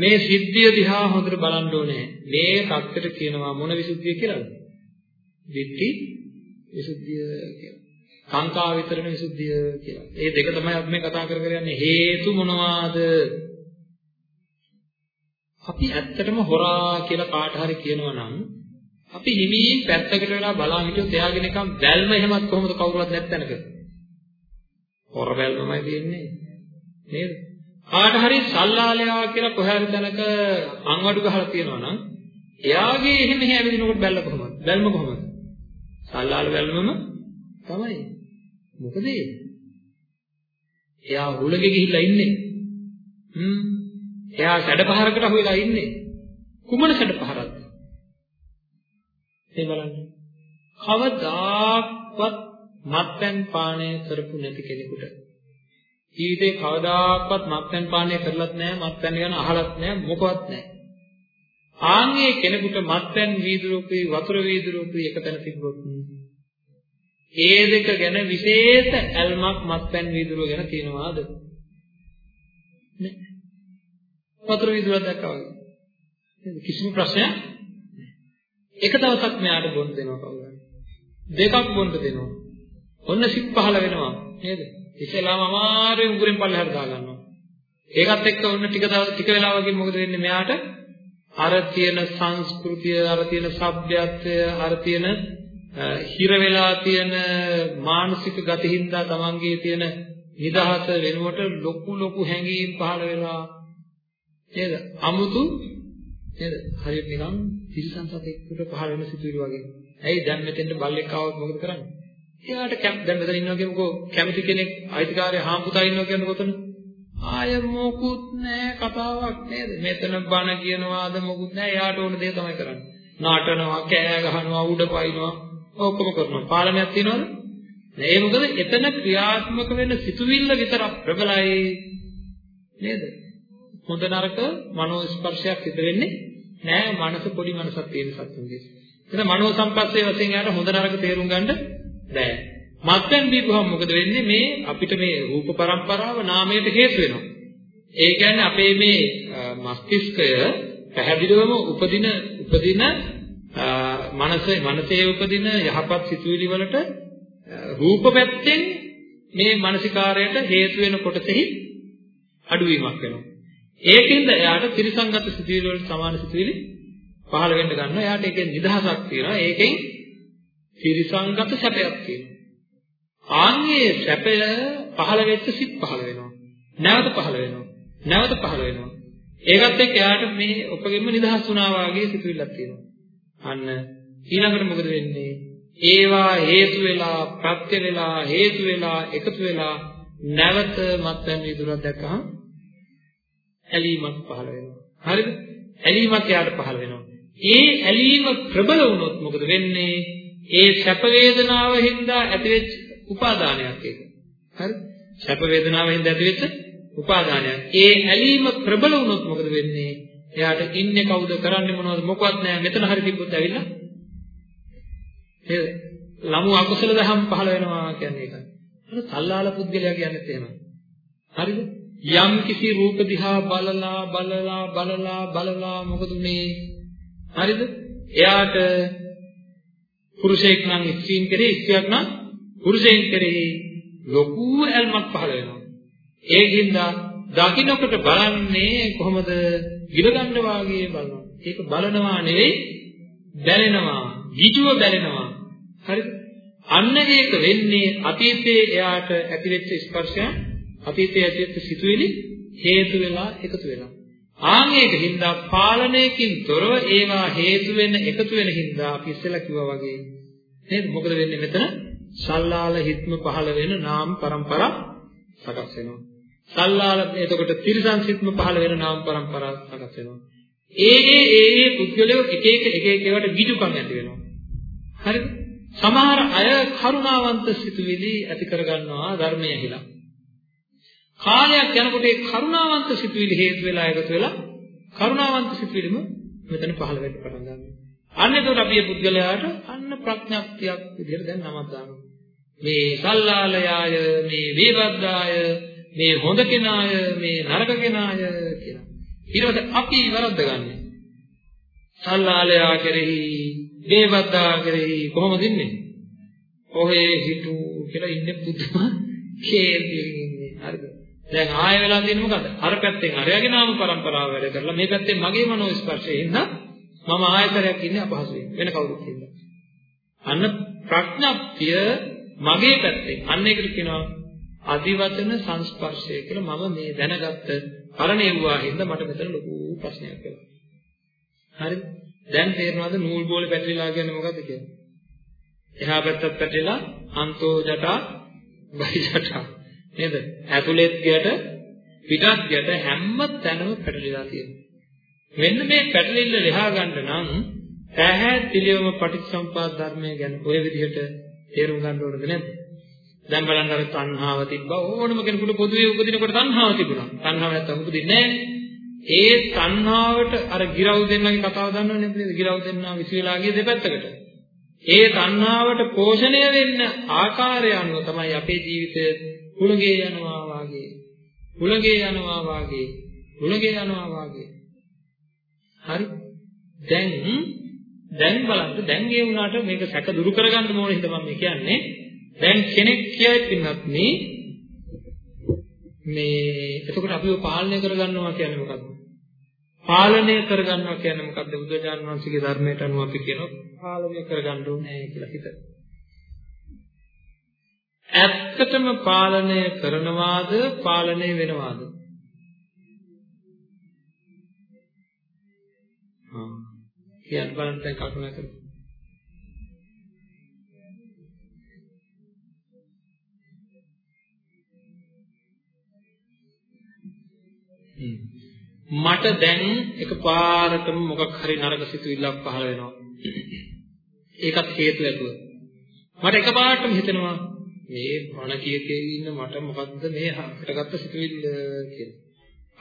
මේ සිද්ධිය දිහා හොඳට බලන්න ඕනේ. මේ தත්තට කියනවා මොන විසුද්ධිය කියලාද? දිට්ඨි විසුද්ධිය කියලා. සංකා විතරණ විසුද්ධිය කියලා. මේ දෙක තමයි අපි මේ කතා කර කර යන්නේ. හේතු මොනවාද? අපි ඇත්තටම හොරා කියලා කාට හරි කියනවා නම් අපි හිමින් පැත්තකට වෙලා බලන් හිටියොත් එයාගෙන නිකන් බැල්ම එහෙමත් කොහොමද කවුරුවත් නැත්තනක. හොර බැල්මමයි තියෙන්නේ. නේද? කාට හරි සල්ලාලයා කියලා කොහේ හරි තැනක අංවඩු ගහලා තියෙනවා නම් එයාගේ එහෙම මෙහෙ ඇවිදිනකොට බැල්ල කොහොමද? බැල්ම කොහොමද? සල්ලාල බැල්මම තමයි. මොකද එයා හුලගේ ගිහිල්ලා ඉන්නේ. හ්ම්. එයා සැඩපහරකට අහුවෙලා ඉන්නේ. කුමන සැඩපහරක්ද? ඒ බලන්න. කවදාක්වත් මත්පැන් පානය කරපු නැති කෙනෙකුට ජීවිතේ කවදාක්වත් මත්පැන් පානය කරලත් නැහැ මත්පැන් ගැන අහලත් නැහැ මොකවත් නැහැ. ආන්ගේ කෙනෙකුට මත්පැන් වීදුරුකුයි වතුර වීදුරුකුයි එක තැන තිබ්බොත් ඒ දෙක ගැන විශේෂ ඇල්මක් මත්පැන් වීදුරුව ගැන තියනවාද? නැහැ. වතුර වීදුරුවක් දැක්කා වගේ. කිසිම ප්‍රශ්නයක් එක දවසක් මෙයාට බොන්න දෙනවා කවුරුහරි. දෙකක් බොන්න දෙනවා. ඔන්න සිත් පහළ වෙනවා නේද? ඉස්සෙල්ලාම අමාරුවෙන් උගුරෙන් පල්ලෙහාට දා ගන්නවා. ඒකත් එක්ක ඔන්න ටික ටික වෙලාවකින් මොකද වෙන්නේ මෙයාට? අර තියෙන සංස්කෘතිය, අර තියෙන සભ્યත්වය, අර තියෙන හිර වෙලා තියෙන මානසික ගතිහින්දා තමන්ගේ තියෙන නිදහස වෙනුවට ලොකු ලොකු හැඟීම් පහළ වෙලා නේද? අමුතු නේද? හරියට නිකන් තිරිසන් සතෙකුට පහළ වෙන සිතුවිලි වගේ. ඇයි දැන් මෙතෙන්ට බල්ලෙක් ආවොත් මොකද කරන්නේ? එයාට කැම් දැන් මෙතන ඉන්නවා කියමුකෝ කැමති කෙනෙක් අයිතිකාරය හාම්පුතා ඉන්නවා කියන්නේ කොතන? ආය මොකුත් නෑ කතාවක් නේද? මෙතන බණ කියනවාද මොකුත් නෑ. එයාට ඕන දේ තමයි කරන්නේ. නාටනවා, කෑ ගහනවා, උඩ පයින්නවා, ඔක්කොම කරනවා. පාලනයක් තියනවද? නෑ මොකද එතන ක්‍රියාත්මක වෙන සිතුවිල්ල විතර ප්‍රබලයි නේද? හොඳ නරක මනෝ ස්පර්ශයක් සිදු වෙන්නේ නෑ. මනස පොඩි මනසක් තියෙන සත්තුන්ගේ. එතන මනෝ සම්පස්සේ වශයෙන් යාට හොඳ නරක තේරුම් ගන්න බෑ. මත්පැන් දීපුවම මොකද වෙන්නේ මේ අපිට මේ රූප પરම්පරාව නාමයට හේතු වෙනවා. ඒ කියන්නේ අපේ මේ මස්තිෂ්කය පැහැදිලිවම උපදින උපදින මනසේ මනසේ උපදින යහපත් සිතුවිලි වලට රූප පැත්තෙන් මේ මානසිකාරයට හේතු වෙන කොටසෙහි අඩුවීමක් වෙනවා. ඒකෙන්ද එයාට ත්‍රිසංගත සිතුවිලි වලට සමාන සිතුවිලි පහළ වෙන්න ගන්නවා. එයාට ඒකෙන් නිදහසක් තියෙනවා. ඒකෙන් ත්‍රිසංගත සැපයක් තියෙනවා. ආන්ගේ සැපය පහළ වෙච්ච සිත් පහළ වෙනවා. නැවත පහළ වෙනවා. නැවත පහළ වෙනවා. ඒකත් එක්ක එයාට මේ ඔපගෙම නිදහස් වුණා වාගේ සිතුවිල්ලක් තියෙනවා. අන්න ඊළඟට මොකද වෙන්නේ? ඒවා හේතු වෙලා ප්‍රත්‍ය වෙලා හේතු වෙලා එකතු වෙලා නැවත මත්පැන් විදුරක් දැක්කහම ඇලීමක් පහළ වෙනවා. හරිද? ඇලීමක් එයාට පහළ වෙනවා. ඒ ඇලීම ප්‍රබල වුණොත් මොකද වෙන්නේ? ඒ සැප වේදනාව හින්දා ඇතිවෙච්ච උපාදානයක් ඒක. හරි? සැප වේදනාව හින්දා ඇතිවෙච්ච උපාදානයක්. ඒ ඇලීම ප්‍රබල වුණොත් මොකද වෙන්නේ? එයාට ඉන්නේ කවුද කරන්නේ මොනවද මොකවත් නැහැ. මෙතන හරි තිබ්බොත් ඇවිල්ලා නේද? ළමු අකුසල දහම් පහළ වෙනවා කියන්නේ ඒකයි. අර තල්ලාල පුද්ගලයා කියන්නේත් එහෙමයි. හරිද? යම් කිසි රූප දිහා බලලා බලලා බලලා බලලා මොකද මේ හරිද? එයාට පුරුෂයෙක් නම් ස්ත්‍රීන් කෙරෙහි ස්ත්‍රියක් නම් පුරුෂයන් කෙරෙහි ලොකු ඇල්මක් පහළ වෙනවා. ඒකින්ද දකින්නකොට බලන්නේ කොහොමද ගිලගන්න වාගේ බලනවා. ඒක බලනවා නෙවෙයි බැලෙනවා, ගිජුව බැලෙනවා. හරිද? අන්න ඒක වෙන්නේ අතීතයේ එයාට ඇතිවෙච්ච ස්පර්ශය, අතීතයේ ඇතිවෙච්ච සිතුවිලි හේතු වෙලා එකතු වෙලා. ආන්නේක හින්දා පාලනයකින් තොරව ඒවා හේතු වෙන එකතු වෙන හින්දා අපි ඉස්සෙල්ලා කිව්වා වගේ නේද? මොකද වෙන්නේ මෙතන? සල්ලාල හිත්ම පහළ වෙන නාම પરම්පරා සකස් වෙනවා. සල්ලාල එතකොට තිරිසන් සිත්ම පහළ වෙන නාම પરම්පරා සකස් වෙනවා. ඒ ඒ ඒ ඒ පුද්ගලයෝ එක එක එක එක ඒවාට විදුකම් ඇති වෙනවා. හරිද? සමහර අය කරුණාවන්ත සිතුවිලි ඇති කරගන්නවා ධර්මය හිලා කාලයක් යනකොට ඒ කරුණාවන්ත සිතුවිලි හේතු වෙලා එකතු වෙලා කරුණාවන්ත සිතුවිලිම මෙතන පහළ වෙන්න පටන් ගන්නවා. අන්න එතකොට අපි මේ පුද්ගලයාට අන්න ප්‍රඥාක්තියක් විදිහට දැන් නමක් දානවා. මේ සල්ලාලයාය, මේ වේබද්දාය, මේ හොඳ කෙනාය, මේ නරක කෙනාය කියලා. ඊට පස්සේ අපි වරද්දගන්නේ. සල්ලාලයා කෙරෙහි, දේවද්දා කෙරෙහි කොහොමද ඉන්නේ? ඔහේ හිටු කියලා ඉන්නේ පුදුම කේන්තියකින් ඉන්නේ. හරිද? දැන් ආය වෙලා තියෙන්නේ මොකද? අර පැත්තෙන් අරයාගේ නාම પરම්පරාව වැඩ කරලා මේ පැත්තෙන් මගේ මනෝ ස්පර්ශයෙන් ඉන්න මම ආයතරයක් ඉන්නේ අපහසුයෙන්. වෙන කවුරුත් ඉන්නේ. අන්න ප්‍රඥප්තිය මගේ පැත්තෙන්. අන්න ඒකට කියනවා අදිවචන සංස්පර්ශය කියලා මම මේ දැනගත්ත පරණේවුවා හින්දා මට මෙතන ලොකු ප්‍රශ්නයක් වෙලා. හරිද? දැන් තේරෙනවද නූල් බෝලේ පැටලිලා කියන්නේ මොකද්ද කියන්නේ? එහා පැත්තත් පැටලිලා අන්තෝ ජටා බයි ජටා නේද? ඇතුළෙත් ගැට පිටත් ගැට හැම තැනම පැටලිලා තියෙනවා. මෙන්න මේ පැටලිල්ල ලෙහා ගන්න නම් පැහැදිලිවම පටිච්චසමුපාද ධර්මය ගැන ඔය විදිහට තේරුම් ගන්න ඕනද නැද්ද? දැන් බලන්න අර තණ්හාව තිබ්බා ඕනම කෙනෙකුට පොදුවේ උපදිනකොට තණ්හාව තිබුණා. තණ්හාව නැත්තම් උපදින්නේ ඒ තණ්හාවට අර ගිරව් දෙන්නගේ කතාව දන්නවනේ නේද? ගිරව් දෙන්නා විශ්වලා ගිය දෙපැත්තකට. ඒ තණ්හාවට පෝෂණය වෙන්න ආකාරය අනුව තමයි අපේ ජීවිතය හුලගේ යනවා වාගේ. හුලගේ යනවා වාගේ. හුලගේ යනවා වාගේ. හරි? දැන් දැන් බලන්න දැන් ඒ වුණාට මේක සැක දුරු කරගන්න ඕනේ හින්දා මම කියන්නේ දැන් කෙනෙක් කියයි පින්නත් මේ මේ එතකොට අපිව පාලනය කරගන්නවා කියන්නේ මොකක්ද? පාලනය කරගන්නවා කියන්නේ මොකක්ද? බුදුරජාණන් වහන්සේගේ ධර්මයට අනුව අපි කියනවා පාලනය කරගන්න ඕනේ කියලා හිත. ඇත්තටම පාලනය කරනවාද පාලනය වෙනවාද? හා කියන්න බලන්න දැන් කල්පනා කරමු. මට දැන් එකපාරටම මොකක් හරි නරක සිතුවිල්ලක් පහළ වෙනවා. ඒකත් හේතු ඇතුව. මට එකපාරටම හිතෙනවා මේ බණ කිය කිය ඉන්න මට මොකද්ද මේ හටගත්ත සිතුවිල්ල කියලා.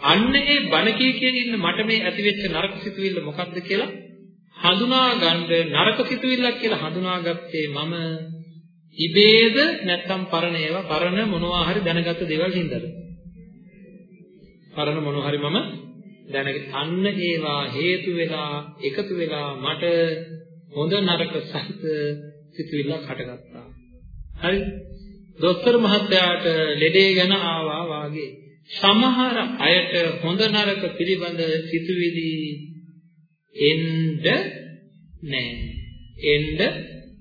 අන්න ඒ බණ කිය කිය ඉන්න මට මේ ඇතිවෙච්ච නරක සිතුවිල්ල මොකද්ද කියලා හඳුනා ගන්න නරක සිතුවිල්ලක් කියලා හඳුනාගත්තේ මම ඉබේද නැත්නම් පරණ ඒවා පරණ මොනවා හරි දැනගත්ත දේවල් හින්දාද? පරණ මොනවා හරි මම දැනගෙන අන්න ඒවා හේතු වෙලා එකතු වෙලා මට හොඳ නරක සහිත සිතුවිල්ලක් හටගත්තා. හරි? දොස්තර මහත්තයාට ලෙඩේ ගැන ආවා වාගේ සමහර අයට හොඳ නරක පිළිබඳ සිතුවිලි එන්න නෑ. එන්න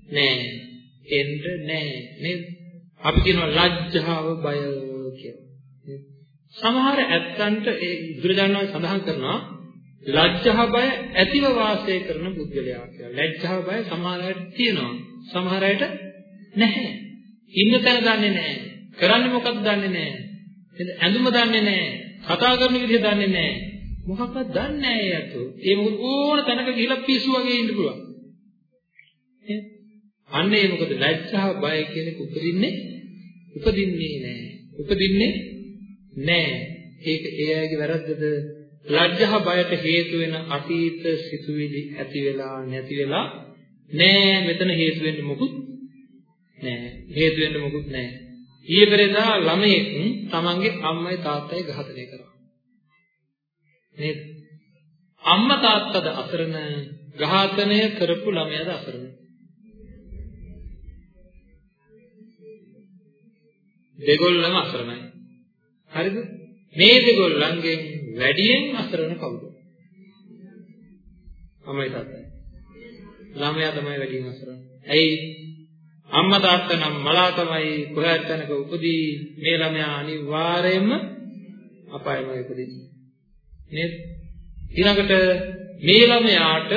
නෑ. එන්න නෑ නේද? අපි කියනවා ලැජ්ජාව බය කියලා. සමහර ඇත්තන්ට ඒ බුදුරජාණන් සඳහන් කරනවා ලැජ්ජා බය ඇතිව වාසය කරන පුද්ගලයා කියලා. ලැජ්ජා බය සමහර අයට තියෙනවා. සමහර අයට නැහැ. ඉන්න තැන දන්නේ නැහැ. කරන්නේ මොකක්ද දන්නේ නැහැ. ඇඳුම දන්නේ නැහැ. කතා කරන විදිහ දන්නේ නැහැ. මොකක්වත් දන්නේ නැහැ ඒ අතෝ. ඒ මොකද ඕන තැනක ගිහිලා පිස්සු වගේ ඉන්න පුළුවන්. අන්න ඒ මොකද ලැජ්ජා බය කියන එක උපදින්නේ උපදින්නේ නැහැ. උපදින්නේ නැහැ. ඒක ඒ අයගේ වැරද්දද ලැජ්ජා බයට හේතු වෙන අතීත සිතුවිලි ඇති වෙලා නැති වෙලා නෑ මෙතන හේතු වෙන්නේ මොකුත් නෑ හේතු වෙන්නේ මොකුත් නෑ. ඊයේ පෙරේදා ළමයෙක් තමන්ගේ අම්මයි තාත්තයි ඝාතනය කරා නේද? අම්මා තාත්තද අසරණ ඝාතනය කරපු ළමයාද අසරණ? දෙගොල්ලම අසරණයි. හරිද? මේ දෙගොල්ලන්ගෙන් වැඩියෙන් අසරණ කවුද? අම්මයි තාත්තයි. ළමයා තමයි වැඩියෙන් අසරණ. ඇයි? අම්මා තාත්තා නම් මලා තමයි කොහේත් තැනක උපදී මේ ළමයා අනිවාර්යයෙන්ම අපායමයි උපදින්නේ. නේද? ඊළඟට මේ ළමයාට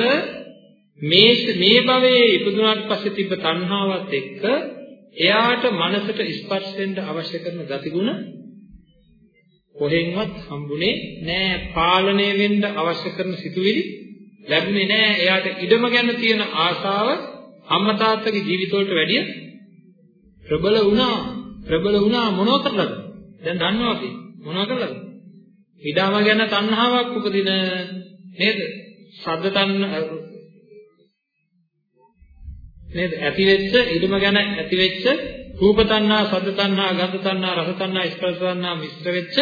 මේ මේ භවයේ ඉපදුනාට පස්සේ තිබ්බ තණ්හාවත් එක්ක එයාට මනසට ස්පර්ශ වෙන්න අවශ්‍ය කරන ගතිගුණ කොහෙන්වත් හම්බුනේ නෑ. පාලනය වෙන්න අවශ්‍ය කරන සිතුවිලි ලැබුණේ නෑ. එයාට ඉඩම ගැන තියෙන ආසාව අම්මා තාත්තගේ ජීවිතවලට වැඩිය ප්‍රබල වුණා. ප්‍රබල වුණා මොනව කරලාද? දැන් දන්නවා අපි. මොනව කරලාද? ඉඩම ගැන තණ්හාවක් උපදින නේද? සද්ද තණ්හ නේද? ඇති වෙච්ච ඉඩම ගැන ඇති වෙච්ච රූප තණ්හා සද්ද තණ්හා ගන්ධ තණ්හා රස තණ්හා ස්පර්ශ තණ්හා මිශ්‍ර වෙච්ච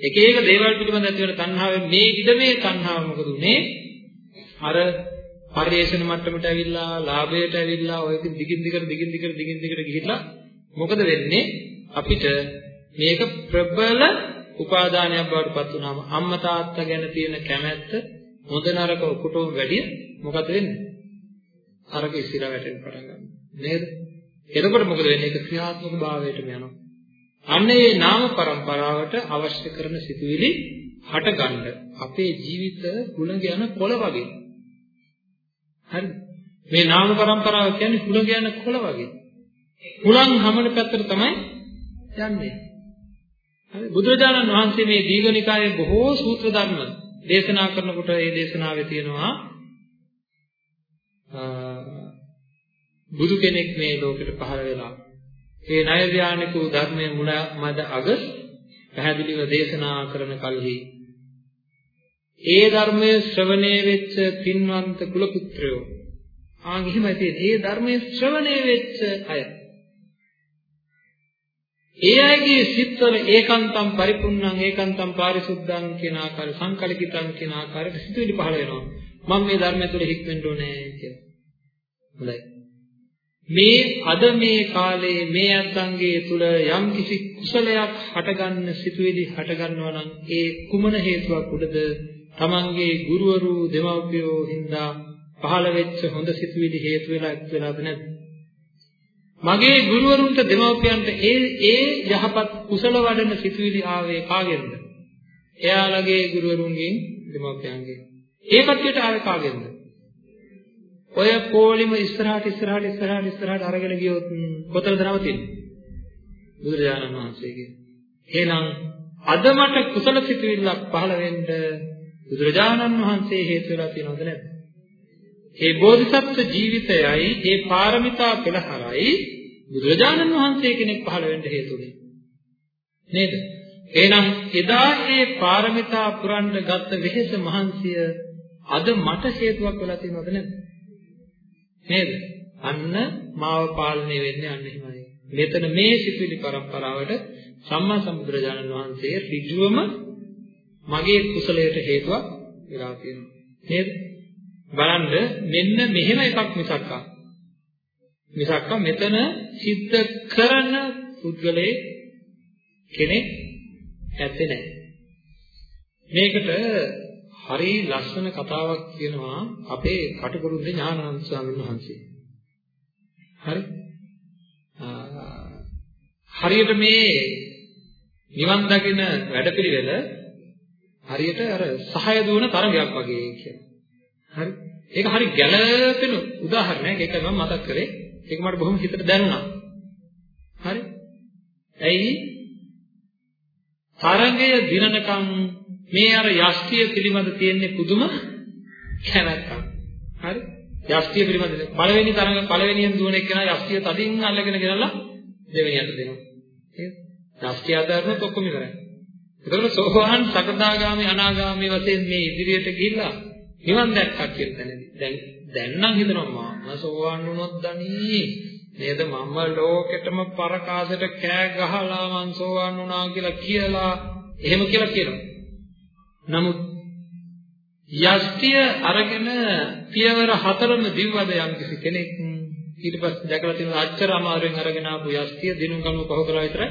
එක එක දේවල් පිළිබඳ ඇති වෙන තණ්හාවෙන් මේ ඉදමේ තණ්හාව මොකද උනේ? අර පරිේශන මට්ටමට ඇවිල්ලා, ලාභයට ඇවිල්ලා, ඔය දිගින් දිගට දිගින් දිගට දිගින් දිගට ගිහිල්ලා මොකද වෙන්නේ? අපිට මේක ප්‍රබල උපාදානයක් බවට පත් වුණාම අම්මා තාත්තා ගැන තියෙන කැමැත්ත හොඳ නරක ඔකටම වැඩිය මොකද වෙන්නේ? අරක ඉස්සර වැටෙන්න පටන් ගන්නවා. නේද? එතකොට මොකද වෙන්නේ? ඒක ක්‍රියාත්මක භාවයටම යනවා. අන්න ඒ නාම પરම්පරාවට අවශ්‍ය කරන සිතුවිලි හටගන්න අපේ ජීවිත හුළඟ යන කොළ වගේ. හරිද? මේ නාම પરම්පරාව කියන්නේ හුළඟ යන කොළ වගේ. හුළං හමන පැත්තට තමයි යන්නේ. හරි බුදුරජාණන් වහන්සේ මේ දීඝනිකායේ බොහෝ සූත්‍ර ධර්ම දේශනා කරනකොට ඒ දේශනාවේ තියෙනවා බුදු කෙනෙක් මේ ලෝකෙට පහළ වෙලා ඒ ණය ධානික වූ ධර්මයේ මුල මද අග පැහැදිලිව දේශනා කරන කල්හි ඒ ධර්මයේ ශ්‍රවණය වෙච්ච පින්වන්ත කුල පුත්‍රයෝ ආන් එහෙමයි තියෙන්නේ. ඒ ධර්මයේ ශ්‍රවණය වෙච්ච අය ඒ අයගේ සිත්වල ඒකාන්තම් පරිපූර්ණං ඒකාන්තම් පාරිසුද්ධං කියන ආකාර සංකල්පිතං කියන ආකාරයට සිතුවිලි පහළ වෙනවා. මම මේ ධර්මය තුළ හික්මෙන්න ඕනේ කියලා. හොඳයි. මේ අද මේ කාලේ මේ අත්ංගයේ තුල යම් කිසි කුසලයක් හටගන්න සිතුවිලි හටගන්නවා නම් ඒ කුමන හේතුවක් උඩද තමන්ගේ ගුරුවරු දෙමව්පියෝ හින්දා පහළ වෙච්ච හොඳ සිතුවිලි හේතු වෙලා එක් වෙලාද නැද්ද මගේ ගුරුවරුන්ට දෙමව්පියන්ට ඒ ඒ යහපත් කුසල වඩන සිතුවිලි ආවේ කාගෙන්ද එයාලගේ ගුරුවරුන්ගෙන් දෙමව්පියන්ගෙන් ඒ කට්ටියට ආවේ කාගෙන්ද ඔය පොලිම ඉස්සරහට ඉස්සරහට ඉස්සරහට ඉස්සරහට අරගෙන ගියොත් කොතනද නවතින්නේ? බුදුරජාණන් වහන්සේගේ. එහෙනම් අද මට කුසල සිතුවිල්ලක් පහළ වෙන්න බුදුරජාණන් වහන්සේ හේතු වෙලා තියෙනවද නැද්ද? ඒ බෝධිසත්ව ජීවිතයයි ඒ පාරමිතා පෙළහරයි බුදුරජාණන් වහන්සේ කෙනෙක් පහළ වෙන්න හේතුනේ. නේද? එහෙනම් එදා ඒ පාරමිතා පුරන්න ගත්ත වෙහෙස මහන්සිය අද මට හේතුවක් වෙලා තියෙනවද නැද්ද? නේද? අන්න මාව පාලනය වෙන්නේ අන්න එහෙමයි. මෙතන මේ සිතුවිලි પરම්පරාවට සම්මා සම්බුදුරජාණන් වහන්සේ ඍජුවම මගේ කුසලයට හේතුවක් වෙලා තියෙනවා. නේද? බලන්න මෙන්න මෙහෙම එකක් මිසක්ක. මිසක්ක මෙතන සිද්ධ කරන පුද්ගලයේ කෙනෙක් ඇත්තේ නැහැ. මේකට හරි ලස්සන කතාවක් කියනවා අපේ කටුකුරුන්ගේ ඥානানন্দ ස්වාමීන් වහන්සේ. හරි? හරියට මේ නිවන් දකින වැඩපිළිවෙල හරියට අර සහය දුවන තරගයක් වගේ කියලා. හරි? ඒක හරි ගැළපෙන උදාහරණයක්. ඒක මම මතක් කරේ. ඒක මට බොහොම හිතට දැනුණා. හරි? ඇයි? තරගය දිනනකම් මේ අර යෂ්ටිය පිළිබඳ තියෙන පුදුම කැමැත්තක්. හරි? යෂ්ටිය පිළිබඳ පළවෙනි තරඟ පළවෙනියෙන් දුවන එක්කෙනා යෂ්ටිය තදින් අල්ලගෙන ගෙනල්ලා දෙවෙනියට දෙනවා. නේද? යෂ්ටිය අදාරනොත් ඔක්කොම ඉවරයි. ඒකවල සෝවාන් සකදාගාමි අනාගාමි වශයෙන් මේ ඉදිරියට ගිහිල්ලා නිවන් දැක්කා කියන තැනදී දැන් දැන් නම් හිතනවා මම සෝවාන් වුණොත් දනී. නේද? මම ලෝකෙටම පරකාසයට කෑ ගහලා මං සෝවාන් වුණා කියලා කියලා එහෙම කියලා කියනවා. නමුත් යෂ්ටිය අරගෙන පියවර හතරම දිව්වද යම් කිසි කෙනෙක් ඊට පස්සේ දැකලා තියෙනවා අච්චර අමාරුවෙන් අරගෙන ආපු යෂ්ටිය දිනුම් කනුව පහ කරලා විතරයි.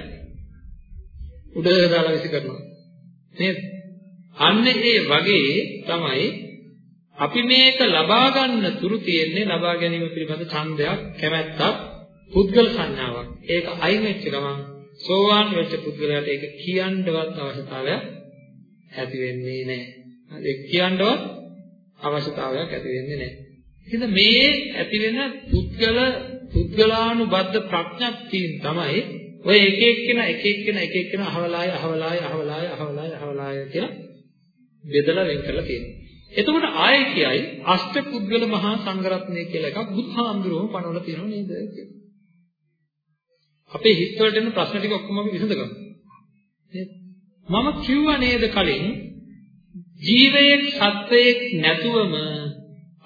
උඩ දාලා විසි කරනවා නේද අන්න ඒ වගේ තමයි අපි මේක ලබා ගන්න තුරු තියෙන්නේ ලබා ගැනීම පිළිබඳ ඡන්දයක් කැමැත්තක් පුද්ගල සංඥාවක් ඒක අයින් වෙච්ච ගමන් සෝවාන් වෙච්ච පුද්ගලයාට ඒක කියන්නවත් අවශ්‍යතාවයක් ඇති වෙන්නේ නැහැ. හරි කියන්නවත් අවශ්‍යතාවයක් ඇති වෙන්නේ නැහැ. ඉතින් මේ ඇති වෙන පුද්ගල පුද්ගලානුබද්ධ ප්‍රඥප්තියින් තමයි ඔය එක එක්කෙනා එක එක්කෙනා එක එක්කෙනා අහවලාය අහවලාය අහවලාය අහවලාය අහවලාය කියලා බෙදලා වෙන් කරලා තියෙනවා. එතකොට ආයේ කියයි අෂ්ට පුද්ගල මහා සංඝරත්නය කියලා එකක් බුදුහාමුදුරුවෝ පනවලා තියෙනව නේද කියලා. අපේ හිත වලට එන ප්‍රශ්න ටික ඔක්කොම අපි විසඳගමු. නේද? මම කිව්වා නේද කලින් ජීවයක් සත්වයක් නැතුවම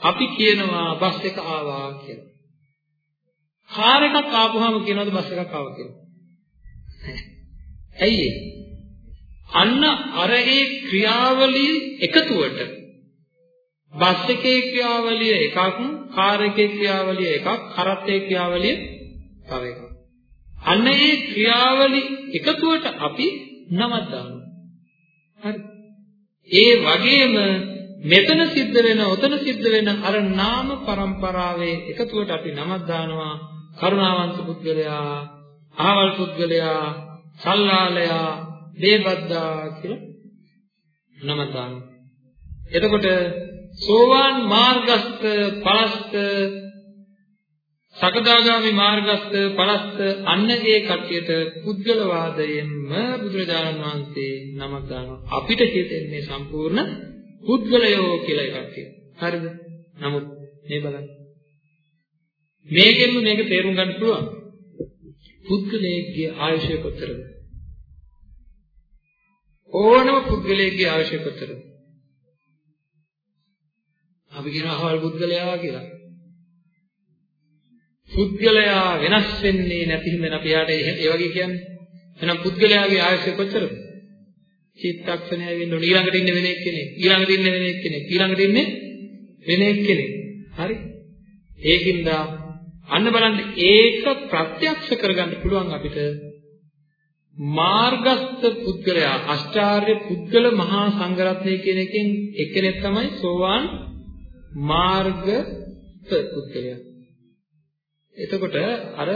අපි කියනවා බස් එක ආවා කියලා. කාර් එකක් ආපුවාම කියනවද බස් එකක් ආවා කියලා? ඇයි? අන්න අර ඒ ක්‍රියාවලිය එකතුවට. බස් එකේ ක්‍රියාවලිය එකක් කාර් එකේ ක්‍රියාවලිය එකක් කරත්තේ ක්‍රියාවලිය තව එකක්. අන්න ඒ ක්‍රියාවලි එකතුවට අපි නමක් දානවා හරි. ඒ වගේම මෙතන සිද්ධ වෙන ඔතන සිද්ධ වෙන අර නාම પરම්පරාවේ එකතුවට අපි නමක් දානවා කරුණාවන්ත පුද්ගලයා අහවල් පුද්ගලයා සල්ලාලයා දේබද්දා කියලා නමක් දානවා එතකොට සෝවාන් මාර්ගස්ත පලස්ත සකදාගාමි මාර්ගස්ත පලස්ත අන්න ඒ කට්ටියට පුද්ගලවාදයෙන්ම බුදුරජාණන් වහන්සේ නමක් දානවා අපිට හිතෙන්නේ සම්පූර්ණ පුද්ගලයෝ කියලා එකක් තියෙනවා හරිද? නමුත් මේ බලන්න. මේකෙන්ම මේක තේරුම් ගන්න පුළුවන්. පුද්ගලයෙක්ගේ ආයුෂය කොතරද ඕනම පුද්ගලයෙක්ගේ ආයුෂය කොතරද අපි කියනවා අහවල් පුද්ගලයා කියලා. පුද්ගලයා වෙනස් වෙන්නේ නැති හින්දා අපි යාට ඒ වගේ කියන්නේ. එහෙනම් පුද්ගලයාගේ ආයුෂ කොච්චරද? චිත්තක්ෂණය වෙන්න ඕන ඊළඟට ඉන්නේ වෙන එක්කෙනෙක්. ඊළඟට ඉන්නේ වෙන එක්කෙනෙක්. ඊළඟට ඉන්නේ වෙන එක්කෙනෙක්. හරි? ඒකින්ද අන්න බලන්න ඒක ප්‍රත්‍යක්ෂ කරගන්න පුළුවන් අපිට මාර්ගස්ත පුද්ගලයා අෂ්ටාර්ය පුද්ගල මහා සංඝරත්නය කියන එකෙන් එක්කෙනෙක් තමයි සෝවාන් මාර්ග පුද්ගලයා. එතකොට අර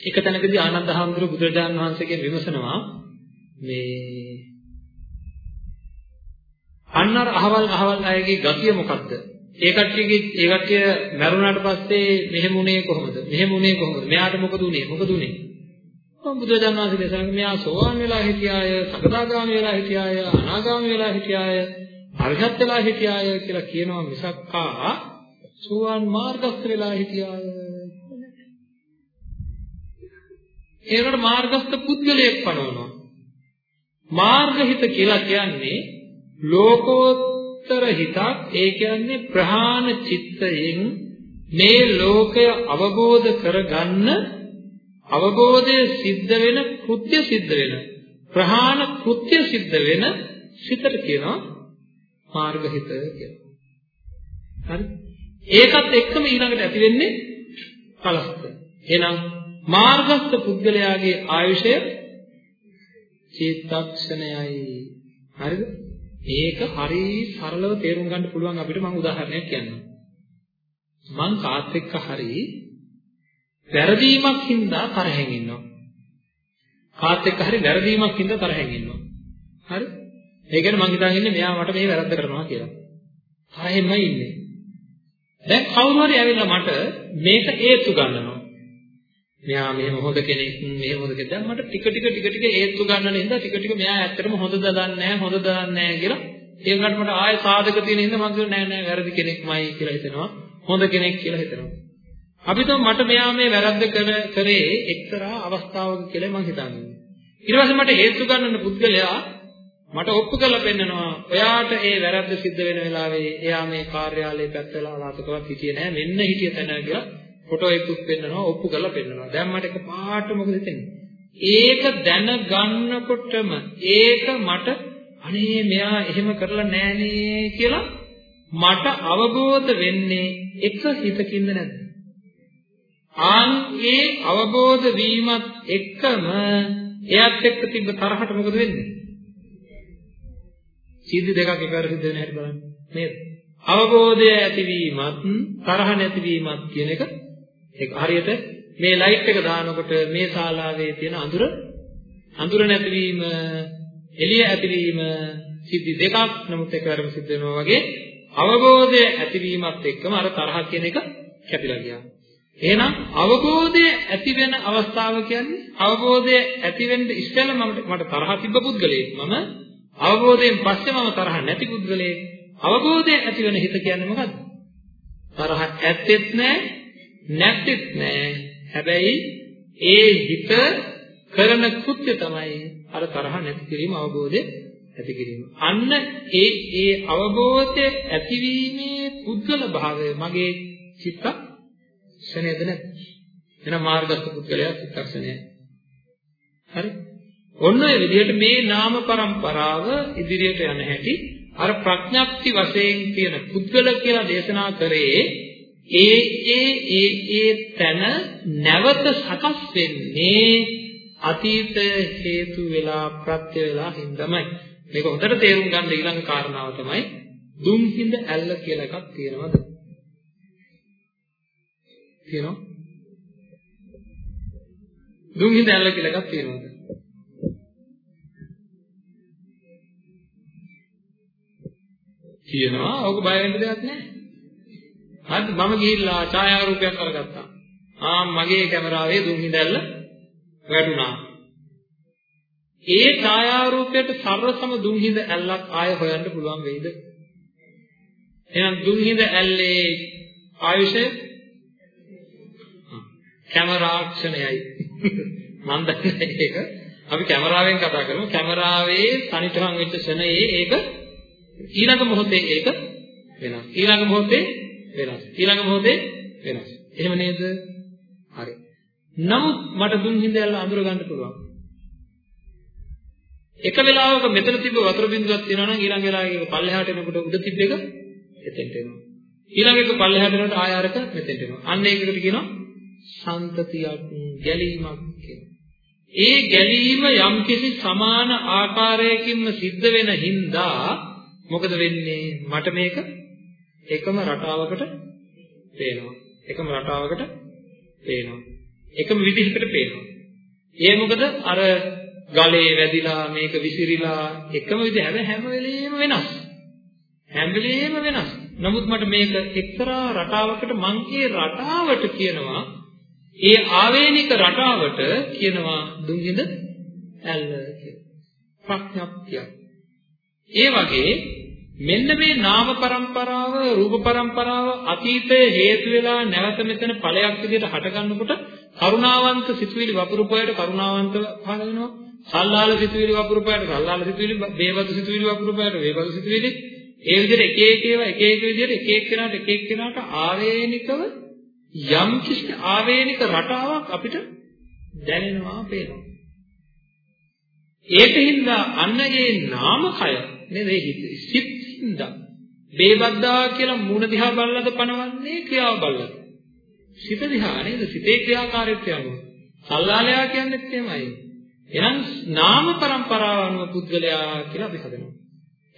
එක තැනකදී ආනන්ද හාමුදුරුවෝ බුදුරජාණන් වහන්සේගෙන් විමසනවා මේ අන්නර අහවල් අහවල් අයගේ ගතිය මොකක්ද? ඒ කට්ටියගේ ඒ කට්ටිය මරුණාට පස්සේ මෙහෙම උනේ කොහොමද? මෙහෙම උනේ කොහොමද? මෙයාට මොකද උනේ? මොකද උනේ? බුදුරජාණන් වහන්සේ දේශනා මෙයා සෝවාන් වෙලා හිටියාය, සකදාගාමී වෙලා හිටියාය, අනාගාමී වෙලා හිටියාය, අරහත් වෙලා හිටියාය කියලා කියනවා මිසක්කා සෝවාන් මාර්ගස්ත වෙලා හිටියාය ඒකට මාර්ගස්ත පුද්ගලයෙක් පනවනවා මාර්ගහිත කියලා කියන්නේ ලෝකෝත්තර හිතක් ඒ කියන්නේ ප්‍රහාණ චිත්තයෙන් මේ ලෝකය අවබෝධ කරගන්න අවබෝධය සිද්ධ වෙන කෘත්‍ය සිද්ධ වෙන ප්‍රහාණ කෘත්‍ය සිද්ධ වෙන සිතට කියනවා මාර්ගහිත කියලා. හරි? ඒකත් එක්කම ඊළඟට ඇති වෙන්නේ කලස්ත. එහෙනම් මාර්ගස්ත පුද්ගලයාගේ ආයුෂය චිත්තක්ෂණයයි. හරිද? ඒක හරි සරලව තේරුම් ගන්න පුළුවන් අපිට මම උදාහරණයක් කියන්නම්. මං කාත් එක්ක හරි වැරදීමක් හින්දා තරහෙන් ඉන්නවා. කාත් එක්ක හරි වැරදීමක් හින්දා තරහෙන් ඉන්නවා. හරි? ඒ කියන්නේ මං හිතන් ඉන්නේ මෙයා මට මේ වැරද්ද කරනවා කියලා. තරහෙන්මයි ඉන්නේ. දැන් කවුරු හරි ඇවිල්ලා මට මේක හේතු ගන්නවා. මෙයා මෙහෙම හොඳ කෙනෙක් මෙහෙම හොඳ කෙනෙක්. දැන් මට ටික ටික ටික ටික හේතු ගන්නන හින්දා ටික ටික මෙයා ඇත්තටම හොඳද දන්නේ නැහැ හොඳ දන්නේ නැහැ කියලා. ඒකට මට ආයෙ සාධක තියෙන හින්දා මං කියනවා නෑ නෑ වැරදි කෙනෙක්මයි කියලා හිතනවා. හොඳ කෙනෙක් කියලා හිතනවා. අපි તો මට මෙයා මේ වැරද්ද කරේ එක්තරා අවස්ථාවක කියලා මං හිතන්නේ. ඊට පස්සේ මට හේතු ගන්නන පුද්ගලයා මට ඔප්පු කරලා පෙන්නනවා ඔයාට ඒ වැරද්ද සිද්ධ වෙන වෙලාවේ එයා මේ කාර්යාලයේ පැත්තලා ලාතකවත් හිටියේ නැහැ මෙන්න හිටිය තැන කියලා ෆොටෝ එකක් පෙන්නනවා ඔප්පු කරලා පෙන්නනවා. දැන් මට එකපාරට මොකද හිතෙන්නේ ඒක දැනගන්නකොටම ඒක මට අනේ මෙයා එහෙම කරලා නෑනේ කියලා මට අවබෝධ වෙන්නේ එක හිතකින්ද නැද්ද? ආන් ඒ අවබෝධ වීමත් එක්කම එයත් එක්ක තිබ්බ තරහට මොකද වෙන්නේ? සිද්ධි දෙකක් එකවර සිද්ධ වෙන හැටි බලන්න. නේද? අවබෝධය ඇතිවීමත් තරහ නැතිවීමත් කියන එක ඒක හරියට මේ ලයිට් එක දානකොට මේ ශාලාවේ තියෙන අඳුර අඳුර නැතිවීම එළිය ඇතිවීම සිද්ධි දෙකක් නමුත් එකවරම සිද්ධ වෙනවා වගේ අවබෝධය ඇතිවීමත් එක්කම අර තරහ කියන එක කැපිලා ගියා. එහෙනම් අවබෝධය ඇති වෙන අවස්ථාව කියන්නේ අවබෝධය ඇති වෙන්න ඉස්සෙල්ලා මට තරහ තිබ්බ පුද්ගලයෙක් මම අවබෝධයෙන් පස්සේ මම තරහ නැති පුද්ගලයෙක්. අවබෝධය ඇති වෙන හිත කියන්නේ මොකද්ද? තරහ ඇත්තෙත් නැහැ, නැත්තෙත් නැහැ. හැබැයි ඒ හිත කරන කෘත්‍ය තමයි අර තරහ නැති කිරීම අවබෝධය ඇති කිරීම. අන්න ඒ ඒ අවබෝධය ඇතිවීමේ පුද්ගල භාවය මගේ චිත්ත ක්ෂණයද නැත්. එන මාර්ගස්ත පුද්ගලයා චිත්තක්ෂණයයි. හරි? ඔන්න ඔය විදිහට මේ නාම પરම්පරාව ඉදිරියට යන හැටි අර ප්‍රඥප්ති වශයෙන් කියන පුද්ගල කියලා දේශනා කරේ ඒ ඒ ඒ ඒ තන නැවත සකස් වෙන්නේ අතීත හේතු වෙලා ප්‍රත්‍ය වෙලා හින්දාමයි මේක හොඳට තේරුම් ගන්න ඊළඟ කාරණාව තමයි දුම් හිඳ ඇල්ල කියලා එකක් තියෙනවද තියෙනවා දුම් හිඳ ඇල්ල කියලා එකක් තියෙනවද තියෙනවා. ඕක බය වෙන්න දෙයක් නැහැ. හරිද? මම ගිහිල්ලා ඡායාරූපයක් අරගත්තා. ආ මගේ කැමරාවේ දුම් හිඳැල්ල වැටුණා. ඒ ඡායාරූපයට සර්වසම දුම් හිඳ ඇල්ලක් ආය හොයන්න පුළුවන් වෙයිද? එහෙනම් දුම් හිඳ ඇල්ලේ ආයුෂය කැමරාක්ෂණයයි. මම දන්නේ ඒක. අපි කැමරාවෙන් කතා කරමු. කැමරාවේ තනිටහන් වෙච්ච ෂණයේ ඒක ඊළඟ මොහොතේ ඒක වෙනස්. ඊළඟ මොහොතේ වෙනස්. ඊළඟ මොහොතේ වෙනස්. එහෙම නේද? හරි. නමුත් මට දුන් හිඳැල්ල අඳුර ගන්න පුළුවන්. එක වෙලාවක මෙතන තිබ්බ වතුර බින්දුවක් තියෙනවා නම් ඊළඟ වෙලාවක ඒක පල්ලෙහාට එනකොට උඩ තිබ්බ එක එතෙන්ට එනවා. ඊළඟ එක පල්ලෙහාට එනකොට ආයාරක මෙතෙන්ට එනවා. අන්න ඒකට කියනවා සන්තතියක් ගැලීමක් කියලා. ඒ ගැලීම යම්කිසි සමාන ආකාරයකින්ම සිද්ධ වෙන හින්දා මොකද වෙන්නේ මට මේක එකම රටාවකට පේනවා. එකම රටාවකට පේනවා. එකම විදිහකට පේනවා. ඒ මොකද අර ගලේ වැදිලා මේක විසිරිලා එකම විදිහ. හැම වෙලෙම වෙනස්. හැම වෙලෙම වෙනස්. නමුත් මට මේක එක්තරා රටාවකට මං ඒ රටාවට කියනවා. ඒ ආවේනික රටාවට කියනවා දුංගිඳ ඇල්ල කියලා. ප්‍රඥප්තිය ඒ වගේ මෙන්න මේ නාම પરම්පරාව රූප પરම්පරාව අතීතයේ හේතු වෙලා නැවත මෙතන ඵලයක් විදිහට හටගන්නකොට කරුණාවන්ත සිතුවිලි වපුරුපයට කරුණාවන්ත පහළ වෙනවා. සල්ලාල සිතුවිලි වපුරුපයට සල්ලාල සිතුවිලි වේවද සිතුවිලි වපුරුපයට වේවද සිතුවිලි. ඒ විදිහට එක එක ඒවා එක එක විදිහට එක එක කෙනාට එක එක කෙනාට ආවේනිකව යම් කිසි ආවේනික රටාවක් අපිට දැනෙනවා පේනවා. ඒකින්ද අන්න ඒ නාමකය නේද සිත් හින්දා. බේබද්දා කියලා මූණ දිහා බලලාද පනවන්නේ ක්‍රියාව බලලාද සිත දිහා නේද? සිතේ ක්‍රියාකාරීත්වය අනුව සල්ලාලයා කියන්නේත් එහෙමයි. එහෙනම් නාම પરම්පරාව අනුව පුද්ගලයා කියලා අපි හදනවා.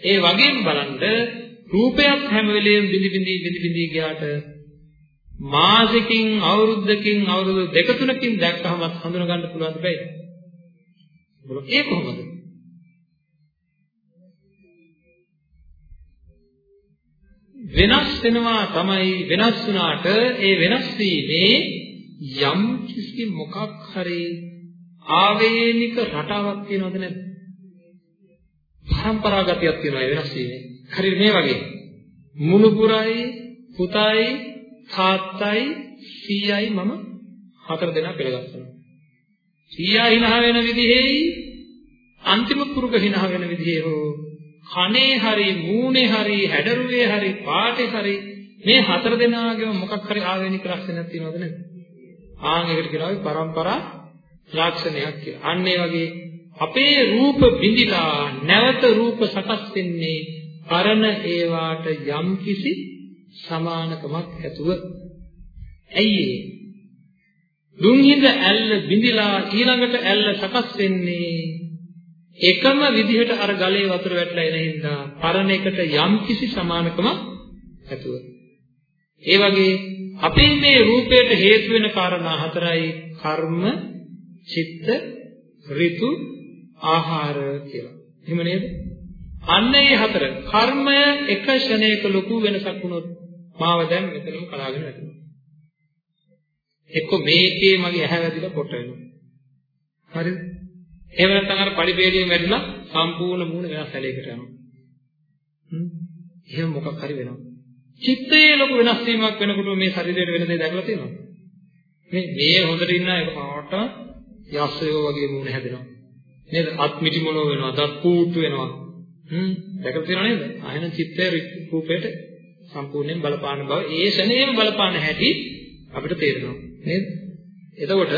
ඒ වගේම බලන්න රූපයක් හැම වෙලෙම බිඳි බිඳි බිඳි බිඳි ගියාට මාසෙකින් අවුරුද්දකින් අවුරුදු දෙක තුනකින් දැක්කම හඳුන ගන්න පුළුවන්ද බැයිද? ඒ කොහොමද? වෙනස් වෙනවා තමයි වෙනස් වුණාට ඒ වෙනස් වීමේ යම් කිසි මොකක් හරි ආවේනික රටාවක් තියෙනවද නැද්ද? පරම්පරාගතයක් තියෙනවා ඒ වෙනස් වීමේ. හරි මේ වගේ මුණුපුරයි පුතයි තාත්තයි සීයයි මම හතර දෙනා පෙළගස්සනවා. සීයා හිනහ වෙන විදිහේ අන්තිම පුරුක හිනහ වෙන විදිහේ හෝ කනේ හරි මූණේ හරි හැඩරුවේ හරි පාටේ හරි මේ හතර දෙනාගේම මොකක් හරි ආවේනික ලක්ෂණයක් තියෙනවද නැද්ද? ආන් ඒකට කියනවා පරම්පරා ලක්ෂණයක් කියලා. අන්න ඒ වගේ අපේ රූප බිඳිලා නැවත රූප සකස් වෙන්නේ පරණ ඒවාට යම්කිසි සමානකමක් ඇතුව. ඇයි ඒ? දුන්හිඳ ඇල්ල බිඳිලා ඊළඟට ඇල්ල සකස් වෙන්නේ එකම විදිහට අර ගලේ වතුර වැටලා එන හින්දා පරණ එකට යම්කිසි සමානකමක් ඇතුව. ඒ වගේ අපේ මේ රූපයට හේතු වෙන කාරණා හතරයි කර්ම, චිත්ත, ඍතු, ආහාර කියලා. එහෙම නේද? අන්න ඒ හතර කර්මය එක ෂණයක ලොකු වෙනසක් වුණොත් මාව දැන් මෙතනම කලාගෙන වැටෙනවා. එක්ක මේකේ මගේ ඇහැ වැදිලා පොට වෙනවා. හරිද? එහෙම නැත්නම් අර පරිපේලියෙන් වැටිලා සම්පූර්ණ මූණ වෙනස් හැලයකට යනවා. හ්ම්. එහෙම මොකක් හරි වෙනවා. චිත්තයේ ලොකු වෙනස් වීමක් වෙනකොට මේ ශරීරයේ වෙන දේ දැකලා තියෙනවද? මේ මේ හොඳට ඉන්න එක පාට යස්සයෝ වගේ මූණ හැදෙනවා. නේද? අත් මිටි මොනෝ වෙනවා, දත් කූට්ටු වෙනවා. හ්ම්. දැකලා තියෙනව නේද? ආයෙන චිත්තයේ රූපයට සම්පූර්ණයෙන් බලපාන බව ඒ ශනේම බලපාන හැටි අපිට තේරෙනවා. නේද? එතකොට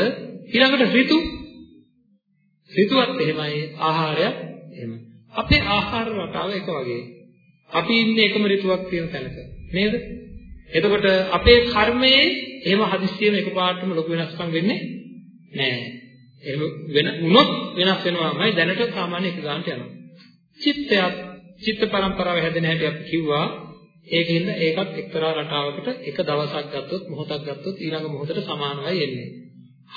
ඊළඟට ඍතු ඍතුවත් එහෙමයි ආහාරයත් එහෙමයි. අපේ ආහාර රටාව එක වගේ. අපි ඉන්නේ එකම ඍතුවක් තියෙන තැනක. නේද? එතකොට අපේ කර්මයේ එහෙම හදිස්සියෙම එකපාරටම ලොකු වෙනස්කම් වෙන්නේ නැහැ. එහෙම වෙන වුණොත් වෙනස් වෙනවාමයි දැනට සාමාන්‍ය එක ගන්නට යනවා. චිත්තයත් චිත්ත පරම්පරාව හැදෙන හැටි අපි කිව්වා. ඒකින්ද ඒකත් එක්තරා රටාවකට එක දවසක් ගත්තොත් මොහොතක් ගත්තොත් ඊළඟ මොහොතට සමානවයි එන්නේ.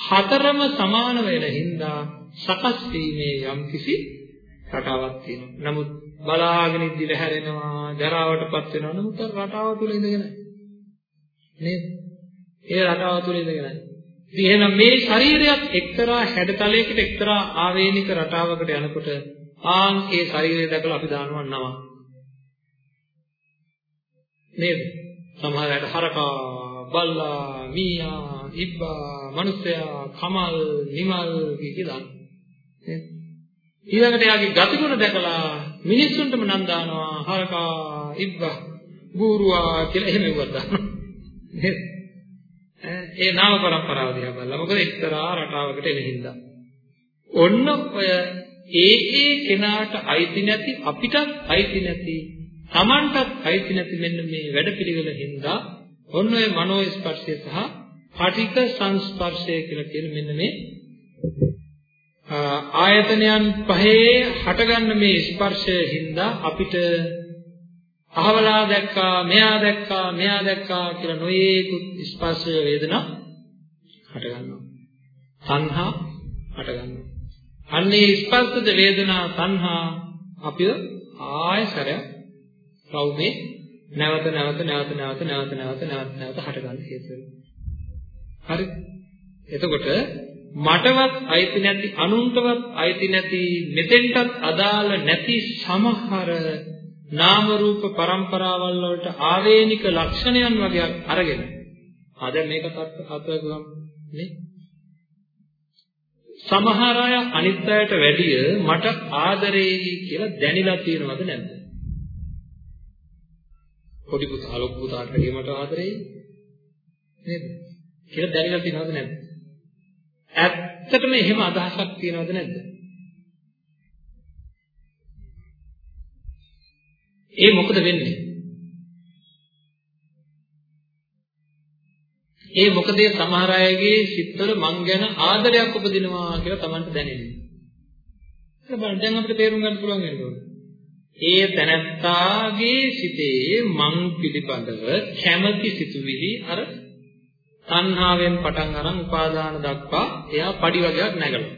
හතරම සමාන වෙන හින්දා සකස් වීමේ යම්කිසි රටාවක් තියෙනවා. නමුත් බලාගෙන ඉඳි වැහැරෙනවා, ජරාවටපත් වෙනවා. නමුත් රටාව තුල ඉඳගෙන නේද? ඒ රටාව තුල ඉඳගෙන. ඉතින් එහෙනම් මේ ශරීරයත් එක්තරා හැඩතලයකට එක්තරා ආවේනික රටාවකට යනකොට ආන් ඒ ශරීරය දැකලා අපි දානවා නම. නේද? සමහර අයට හරකා, බල්ලා, මීයා, ඉබ්බා, මිනිසයා, කමල්, නිමල් කියලා නේද? ඊළඟට එයාගේ ගතිගුණ දැකලා මිනිස්සුන්ටම නම් දානවා හරකා, ඉබ්බා, බූරුවා කියලා එහෙම ඉවත් දානවා. නේද? ඒ නාම પરම්පරාව දිහා බලලා මොකද එක්තරා රටාවකට එන හින්දා. ඔන්න ඔය ඒ ඒ කෙනාට අයිති නැති අපිටත් අයිති නැති Tamanටත් අයිති නැති මෙන්න මේ වැඩපිළිවෙල හින්දා ඔන්න ඔය මනෝ ස්පර්ශය සහ පටික සංස්පර්ශය කියලා කියන මෙන්න මේ ආයතනයන් පහේ හටගන්න මේ ස්පර්ශය හින්දා අපිට අහවලා දැක්කා මෙයා දැක්කා මෙයා දැක්කා කියලා නොයේකුත් ස්පර්ශ වේදනා හට ගන්නවා. සංහා හට ගන්නවා. අන්නේ ස්පර්ශද වේදනා සංහා අපිව ආයසරය රවුමේ නැවත නැවත නැවත නැවත නැවත නැවත නැවත නැවත හට ගන්න හේතු වෙනවා. හරි. එතකොට මටවත් අයිති නැති අනුන්ටවත් අයිති නැති මෙතෙන්ටත් අදාළ නැති සමහර නාම රූප પરම්පරාවල් වලට ආවේනික ලක්ෂණයන් වගේ අරගෙන. අද මේක තත්ත්වකම් නේ? සමහර අය අනිත් අයට වැඩිය මට ආදරේයි කියලා දැනিলা තියෙනවද නැද්ද? පොඩි පුතා ලොකු පුතාට මට ආදරේයි නේද? කියලා දැනিলা තියෙනවද නැද්ද? ඇත්තටම එහෙම අදහසක් තියෙනවද නැද්ද ඒ මොකද වෙන්නේ? ඒ මොකද සමහර අයගේ සිත්වල මං ගැන ආදරයක් උපදිනවා කියලා Tamanට දැනෙන්නේ. ඒක බලන්න දැන් අපිට තේරුම් ගන්න පුළුවන් වෙනවා. ඒ තැනත්තාගේ සිතේ මං පිළිබඳව කැමැති සිතුවිලි අර තණ්හාවෙන් පටන් අරන් උපාදාන දක්වා එයා padi වගේක් නැගලා.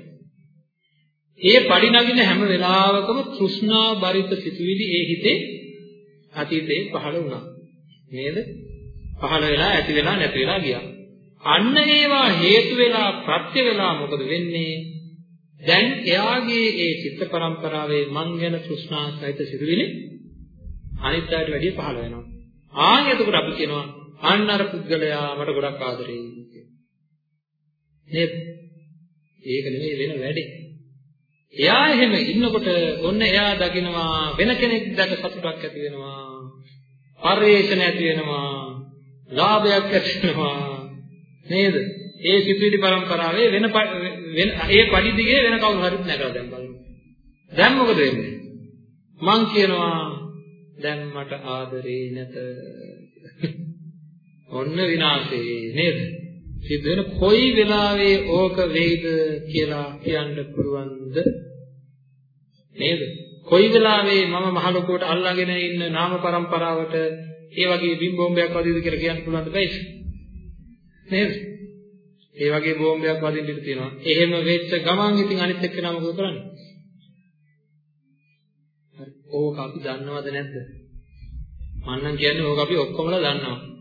ඒ padi නගින හැම වෙලාවකම තෘෂ්ණා බරිත සිතුවිලි ඒ හිතේ අතීතේ පහළ වුණා. නේද? පහළ වෙලා ඇති වෙලා නැති වෙලා ගියා. අන්න ඒවා හේතු වෙලා ප්‍රත්‍ය වෙලා මොකද වෙන්නේ? දැන් එයාගේ ඒ චිත්ත පරම්පරාවේ මං ගැන තෘෂ්ණා සහිත සිදුවිලි අනිත් අයට වැඩිය පහළ වෙනවා. ආන් එතකොට අපි කියනවා අන්න අර පුද්ගලයා මට ගොඩක් ආදරෙයි කියලා. නේද? ඒක නෙමෙයි වෙන වැඩේ. එයා එහෙම ඉන්නකොට ඔන්න එයා දකිනවා වෙන කෙනෙක් දැක සතුටක් ඇති වෙනවා. පරිේශන ඇති වෙනවා. ලාභයක් ඇති වෙනවා. නේද? ඒ සිතුවිලි પરම්පරාවේ වෙන වෙන ඒ පඩි දිගේ වෙන කවුරු හරි නැගලා දැන් බලමු. දැන් මොකද වෙන්නේ? මං කියනවා දැන් මට ආදරේ නැත. ඔන්න විනාශේ නේද? සිද්ධ වෙන කොයි වෙලාවේ ඕක වෙයිද කියලා කියන්න පුළුවන්ද? නේද? කොයි වෙලාවේ මම මහ ලොකුවට අල්ලාගෙන ඉන්න නාම પરම්පරාවට ඒ වගේ බිම් බෝම්බයක් වදිනද කියලා කියන්න පුළුවන්ද බැයිද නේද? ඒ වගේ බෝම්බයක් වදින්න ඉඩ තියෙනවා. එහෙම වෙච්ච ගමන් ඉතින් අනිත් එක්කෙනා මොකද කරන්නේ? හරි ඕක අපි දන්නවද නැද්ද? මම නම් කියන්නේ ඕක අපි ඔක්කොමලා දන්නවා.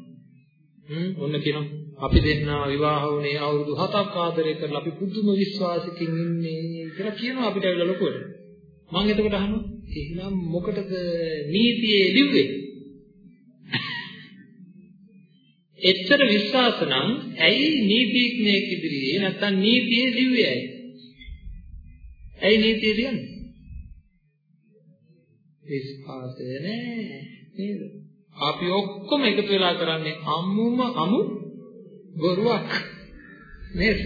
හ්ම් ඔන්න කියනවා අපි දෙන්නා විවාහ වුණේ අවුරුදු 7ක් ආදරය කරලා අපි පුදුම විශ්වාසකින් ඉන්නේ කියලා කියනවා අපිට ඇවිල්ලා ලොකුවට. මම එතකොට අහනවා එහෙනම් මොකටද නීතියේ ලිව්වේ? එච්චර විශ්වාස නම් ඇයි නීතිඥයෙක් ඉදිරියේ නැත්තම් නීතියේ ලිව්වේ ඇයි? ඇයි නීතිය ලියන්නේ? විශ්වාසය නෑ නේද? අපි ඔක්කොම එකතු වෙලා කරන්නේ අමුම අමු බොරුවක්. නේද?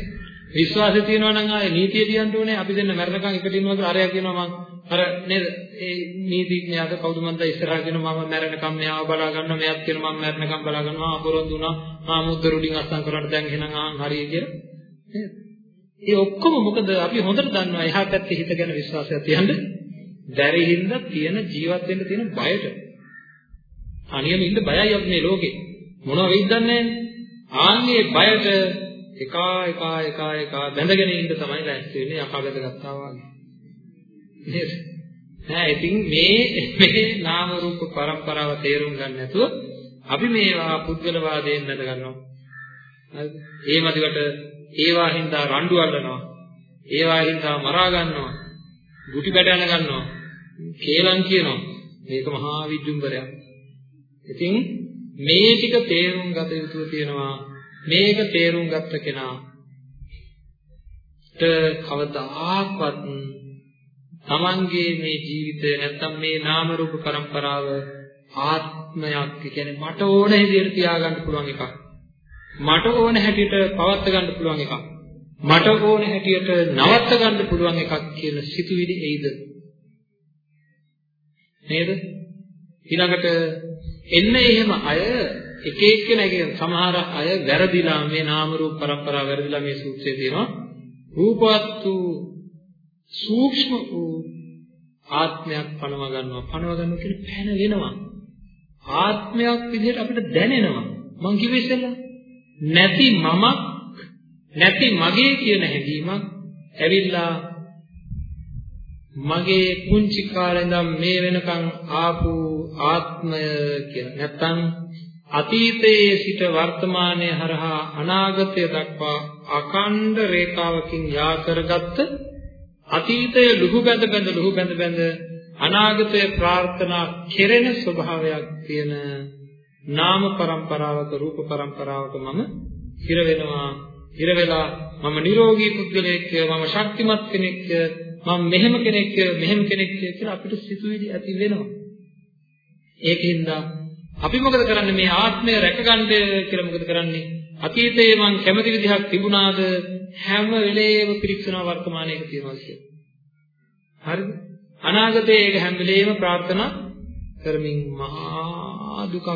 විශ්වාසය තියෙනවා නම් ආයේ නීතිය තියන්න ඕනේ. අපි දෙන්න මරණකම් එකට ඉන්නවා කියලා අරයා කියනවා මං. අර නේද? ඒ නීතිඥයාද කවුද මන්ද ඉස්සරහා කියනවා මම මැරෙනකම් මෙයාව බලා ගන්නවා. මෙයාත් කියනවා මම මැරෙනකම් බලා ගන්නවා. ආ බොරොන්දු වුණා ආ මුද්දරුඩින් අස්සම් කරන්න දැන් එහෙනම් ආන් හරිය කියලා. නේද? ඒ ඔක්කොම මොකද අපි හොඳට දන්නවා. එහා පැත්තේ හිත ගැන විශ්වාසයක් තියන්න බැරි හින්දා තියෙන ජීවත් වෙන්න තියෙන බයට. අනියම ඉන්න බයයි අපි මේ ලෝකේ මොනව වෙයිද දන්නේ ආන්නේ බයට එකා එකා එකා එකා බැඳගෙන ඉන්න තමයි ලෑස්ති වෙන්නේ යකා බැඳ ගත්තා වගේ නේද? නෑ ඉතින් මේ මේ නාම රූප પરම්පරාව තේරුම් ගන්න නැතුව අපි මේවා පුද්ගලවාදයෙන් බඳ ගන්නවා. හරිද? ඒ මදිවට ඒවා හින්දා රණ්ඩු අල්ලනවා. ඒවා හින්දා මරා ගන්නවා. ගුටි බැටන ගන්නවා. කේලම් කියනවා. මේක මහා විජ්ජුම්බරයක්. ඉතින් මේ ටික තේරුම් ගත යුතු තියෙනවා. මේක තේරුම් ගත්ත කෙනා ට කවදාක්වත් තමන්ගේ මේ ජීවිතය නැත්තම් මේ නාම රූප પરම්පරාව ආත්මයක් කියන්නේ මට ඕන විදිහට තියාගන්න පුළුවන් එකක්. මට ඕන හැටියට පවත්වා ගන්න පුළුවන් එකක්. මට ඕන හැටියට නවත්ත ගන්න පුළුවන් එකක් කියන සිතුවිලි එයිද? නේද? ඊළඟට එන්න එහෙම අය එක එක්කෙනා කියන සමහර අය වැරදිලා මේ නාම රූප પરම්පරාව වැරදිලා මේ සූත්‍රයේ තියෙනවා. රූපවත් වූ සූක්ෂම වූ ආත්මයක් පනව ගන්නවා. පනව ගන්නවා කියන්නේ පැන වෙනවා. ආත්මයක් විදිහට අපිට දැනෙනවා. මං කිව්වේ ඉස්සෙල්ලා? නැති මමක් නැති මගේ කියන හැඟීමක් ඇවිල්ලා මගේ කුංචි කාලේ ඉඳන් මේ වෙනකන් ආපු ආත්මය කියලා. නැත්නම් අතීතයේ සිට වර්තමානයේ හරහා අනාගතය දක්වා අකණ්ඩ රේඛාවකින් යා කරගත්ත අතීතය ලුහු බැඳ බැඳ ලුහු බැඳ බැඳ අනාගතය ප්‍රාර්ථනා කෙරෙන ස්වභාවයක් තියෙන නාම પરම්පරාවක රූප પરම්පරාවක මම හිර වෙනවා හිර වෙලා මම නිරෝගී පුද්ගලයෙක් මම ශක්තිමත් කෙනෙක් මම මෙහෙම කෙනෙක් මෙහෙම කෙනෙක් කියලා අපිට සිතුවිලි ඇති වෙනවා ඒකින්ද අපි මොකද කරන්නේ මේ ආත්මය රැකගන්න කියලා මොකද කරන්නේ අතීතයේ මං කැමති විදිහක් තිබුණාද හැම වෙලේම පිරික්සනවා වර්තමානයේක තියනවා කියලා. හරිද? අනාගතයේ ඒක හැම වෙලේම ප්‍රාර්ථනා කරමින් මහා දුකක්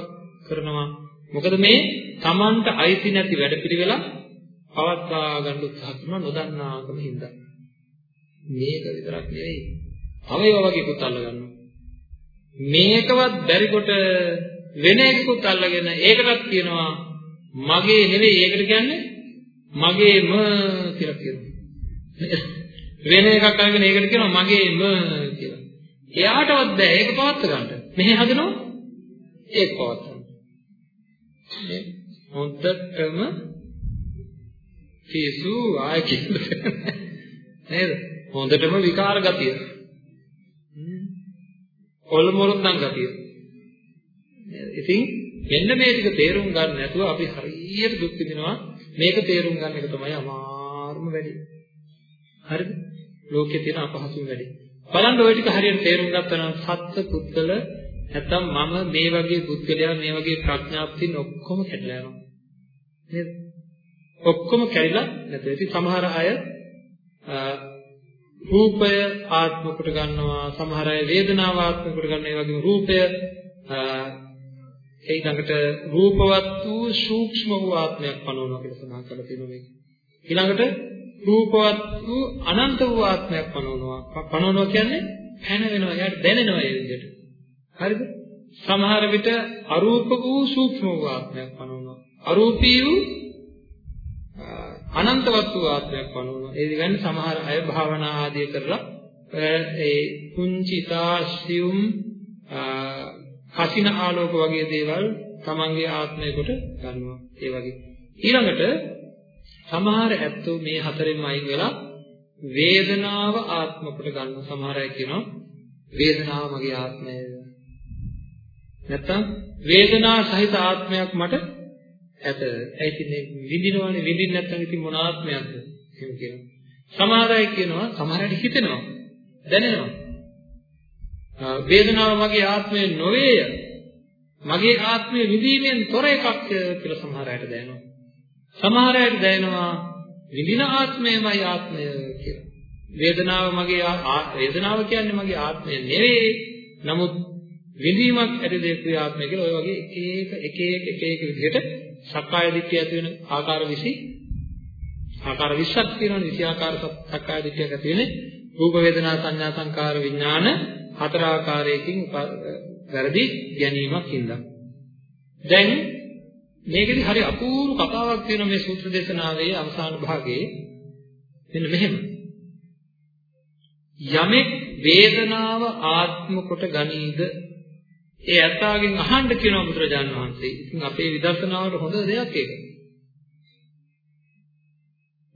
කරනවා. මොකද මේ Tamanට අයිති නැති වැඩපිළිවෙල පවත්වා ගන්න උත්සාහ කරන නොදන්නාකම හින්දා. මේක විතරක් නෙවෙයි. තව ඒවා වගේ පුත් අල්ල ගන්නවා. මේකවත් බැරි කොට වෙන එකකුත් අල්ලගෙන ඒකටත් කියනවා මගේ නෙවෙයි ඒකට කියන්නේ මගේම කියලා කියනවා. වෙන එකක් අරගෙන ඒකට කියනවා මගේම කියලා. එයාටවත් බෑ ඒක පවත් ගන්න. මෙහෙ හදනවා ඒක පවත් ගන්න. මේ හොඳටම පිසු ආය නේද? හොඳටම විකාර ගතිය. ඔල්මොරොන්දන් ගතිය. ඉතින් මෙන්න මේ ටික තේරුම් ගන්න නැතුව අපි හරියට දුක් විඳිනවා මේක තේරුම් ගන්න එක තමයි අමාරුම වැඩි. හරිද? ලෝකේ තියෙන අපහසුම වැඩි. බලන්න ওই ටික හරියට තේරුම් ගත්තා නම් සත්ත්ව පුද්ගල නැත්තම් මම මේ වගේ පුද්ගලයා මේ වගේ ප්‍රඥාප්තින් ඔක්කොම කැඩලා යනවා. නේද? ඔක්කොම කැඩිලා නැත්නම් ඉතින් සමහර අය රූපය ආත්ම කොට ගන්නවා සමහර අය වේදනාව ආත්ම කොට ගන්නවා ඒ වගේම රූපය ඊළඟට රූපවත් වූ සූක්ෂම වූ ආත්මයක් පනවනවා කියලා සඳහන් කරලා තියෙනවා මේක. ඊළඟට රූපවත් වූ අනන්ත වූ ආත්මයක් පනවනවා. පනවනවා කියන්නේ පැන වෙනවා. එයාට දැනෙනවා ඒ විදිහට. හරිද? සමහර විට අරූප වූ සූක්ෂම වූ ආත්මයක් පනවනවා. අරූපී වූ අනන්තවත් වූ ආත්මයක් පනවනවා. ඒ කියන්නේ සමහර අය භාවනා ආදී කරලා ඒ කුංචිතාස්සියුම් කසින ආලෝක වගේ දේවල් තමන්ගේ ආත්මයකට ගන්නවා. ඒ වගේ. ඊළඟට සමහර ඇත්තෝ මේ හතරෙන්ම අයින් වෙලා වේදනාව ආත්ම කොට ගන්න සමහර අය කියනවා වේදනාව මගේ ආත්මය නැත්තම් වේදනා සහිත ආත්මයක් මට ඇත ඒ කියන්නේ විඳිනවනේ විඳින්න නැත්නම් ඉතින් මොන ආත්මයක්ද එහෙම කියනවා සමහර අය කියනවා සමහර අය හිතෙනවා දැනෙනවා වේදනාව මගේ ආත්මය නොවේය. මගේ ආත්මය විඳීමෙන් තොර එකක් කියලා සමහර අයට දැනෙනවා. සමහර අයට දැනෙනවා විඳින ආත්මයමයි ආත්මය කියලා. වේදනාව මගේ වේදනාව කියන්නේ මගේ ආත්මය නෙවෙයි. නමුත් විඳීමක් ඇති දෙයක් ආත්මය කියලා ඔය වගේ එක එක එක එක එක විදිහට සක්කාය දිට්ඨිය ඇති වෙන ආකාර 20 ආකාර 20ක් තියෙනවනේ 20 ආකාර සක්කාය දිට්ඨියක් ඇති වෙන්නේ. රූප වේදනා සංඥා සංකාර විඥාන හතර ආකාරයකින් වැරදි ගැනීමක් හින්දා දැන් මේකෙදි හරි අපූර්ව කතාවක් තියෙනවා මේ සූත්‍ර දේශනාවේ අවසාන භාගයේ. මෙන්න මෙහෙම. යමෙක් වේදනාව ආත්ම කොට ගනීද? ඒ ඇත්තාගෙන් අහන්න කියනවා බුදුරජාණන් වහන්සේ. ඉතින් අපේ විදර්ශනාවට හොඳ දෙයක් ඒක.